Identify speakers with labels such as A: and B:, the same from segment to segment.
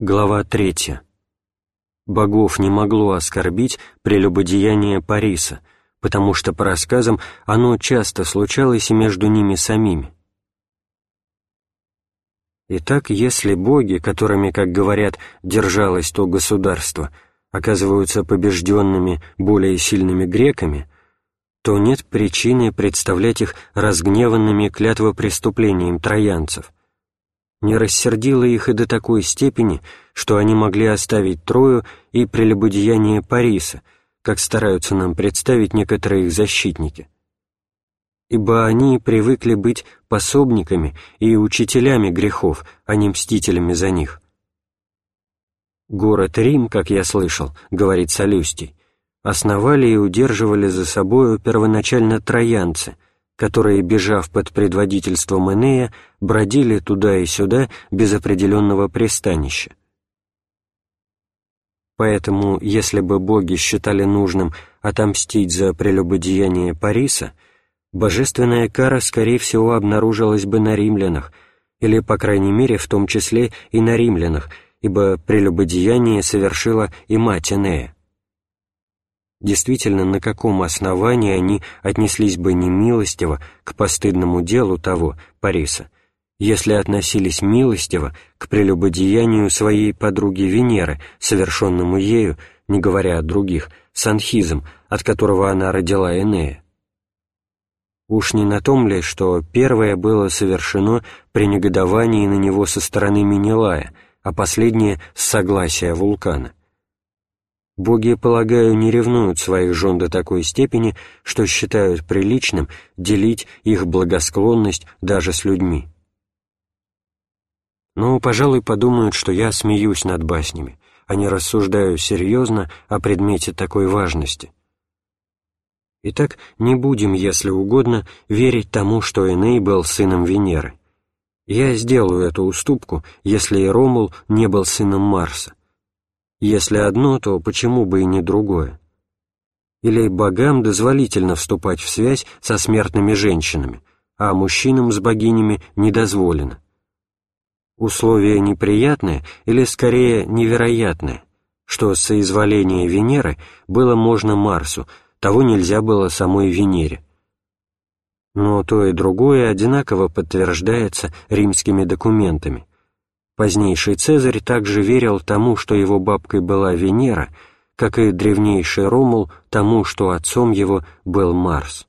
A: Глава 3. Богов не могло оскорбить прелюбодеяние Париса, потому что, по рассказам, оно часто случалось и между ними самими. Итак, если боги, которыми, как говорят, держалось то государство, оказываются побежденными более сильными греками, то нет причины представлять их разгневанными клятвопреступлением троянцев – не рассердило их и до такой степени, что они могли оставить Трою и прелюбодеяние Париса, как стараются нам представить некоторые их защитники. Ибо они привыкли быть пособниками и учителями грехов, а не мстителями за них. Город Рим, как я слышал, говорит Солюстий, основали и удерживали за собою первоначально троянцы – которые, бежав под предводительством Энея, бродили туда и сюда без определенного пристанища. Поэтому, если бы боги считали нужным отомстить за прелюбодеяние Париса, божественная кара, скорее всего, обнаружилась бы на римлянах, или, по крайней мере, в том числе и на римлянах, ибо прелюбодеяние совершила и мать Энея. Действительно, на каком основании они отнеслись бы немилостиво к постыдному делу того, Париса, если относились милостиво к прелюбодеянию своей подруги Венеры, совершенному ею, не говоря о других, с Анхизом, от которого она родила Энея? Уж не на том ли, что первое было совершено при негодовании на него со стороны Менелая, а последнее — с согласия вулкана? Боги, полагаю, не ревнуют своих жен до такой степени, что считают приличным делить их благосклонность даже с людьми. Но, пожалуй, подумают, что я смеюсь над баснями, а не рассуждаю серьезно о предмете такой важности. Итак, не будем, если угодно, верить тому, что Эней был сыном Венеры. Я сделаю эту уступку, если и Ромул не был сыном Марса если одно, то почему бы и не другое? Или богам дозволительно вступать в связь со смертными женщинами, а мужчинам с богинями не дозволено? Условие неприятное или, скорее, невероятное, что соизволение Венеры было можно Марсу, того нельзя было самой Венере. Но то и другое одинаково подтверждается римскими документами. Позднейший Цезарь также верил тому, что его бабкой была Венера, как и древнейший Ромул тому, что отцом его был Марс.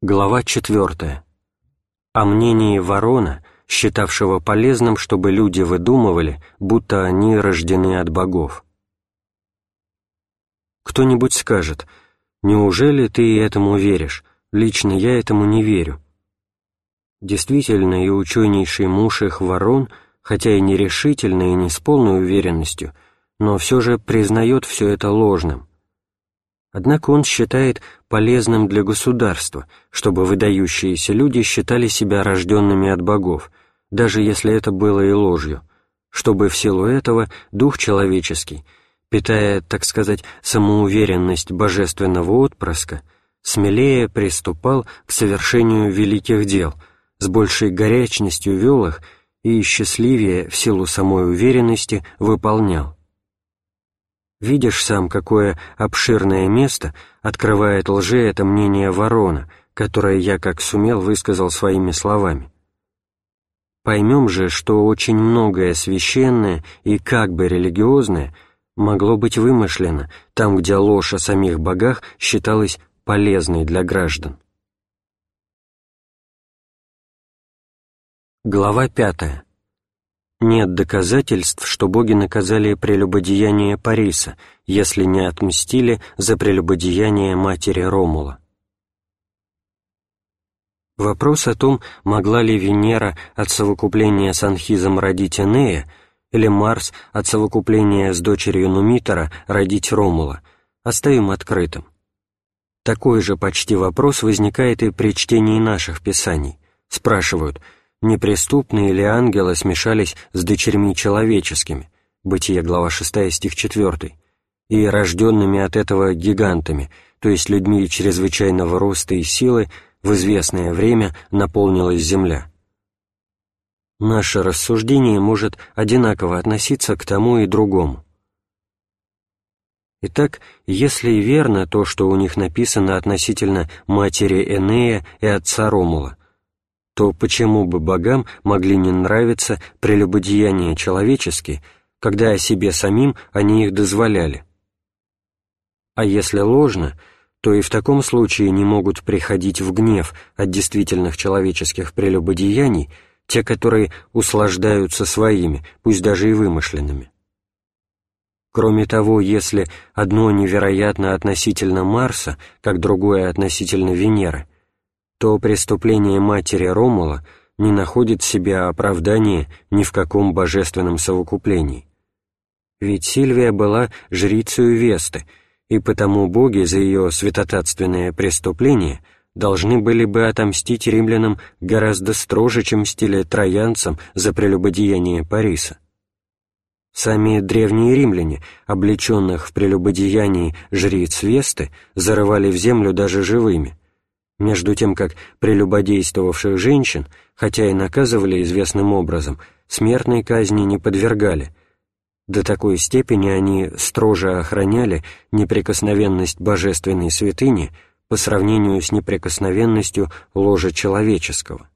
A: Глава 4. О мнении Ворона, считавшего полезным, чтобы люди выдумывали, будто они рождены от богов. Кто-нибудь скажет, «Неужели ты этому веришь? Лично я этому не верю». Действительно, и ученейший муж их ворон, хотя и нерешительно и не с полной уверенностью, но все же признает все это ложным. Однако он считает полезным для государства, чтобы выдающиеся люди считали себя рожденными от богов, даже если это было и ложью, чтобы в силу этого дух человеческий, питая, так сказать, самоуверенность божественного отпрыска, смелее приступал к совершению великих дел — с большей горячностью вел их и счастливее в силу самой уверенности выполнял. Видишь сам, какое обширное место открывает лже это мнение ворона, которое я как сумел высказал своими словами. Поймем же, что очень многое священное и как бы религиозное могло быть вымышлено там, где ложь о самих богах считалась полезной для граждан. Глава 5. Нет доказательств, что боги наказали прелюбодеяние Париса, если не отмстили за прелюбодеяние матери Ромула. Вопрос о том, могла ли Венера от совокупления с Анхизом родить Энея, или Марс от совокупления с дочерью Нумитора родить Ромула, оставим открытым. Такой же почти вопрос возникает и при чтении наших писаний. Спрашивают – неприступные ли ангелы смешались с дочерьми человеческими, Бытие, глава 6, стих 4, и рожденными от этого гигантами, то есть людьми чрезвычайного роста и силы, в известное время наполнилась земля. Наше рассуждение может одинаково относиться к тому и другому. Итак, если верно то, что у них написано относительно матери Энея и отца Ромула, то почему бы богам могли не нравиться прелюбодеяния человеческие, когда о себе самим они их дозволяли? А если ложно, то и в таком случае не могут приходить в гнев от действительных человеческих прелюбодеяний те, которые услаждаются своими, пусть даже и вымышленными. Кроме того, если одно невероятно относительно Марса, как другое относительно Венеры, то преступление матери Ромула не находит себе оправдания ни в каком божественном совокуплении. Ведь Сильвия была жрицей Весты, и потому боги за ее святотатственное преступление должны были бы отомстить римлянам гораздо строже, чем мстили троянцам за прелюбодеяние Париса. Сами древние римляне, облеченных в прелюбодеянии жриц Весты, зарывали в землю даже живыми, между тем как прелюбодействовавших женщин, хотя и наказывали известным образом, смертной казни не подвергали. До такой степени они строже охраняли неприкосновенность божественной святыни по сравнению с неприкосновенностью ложа человеческого.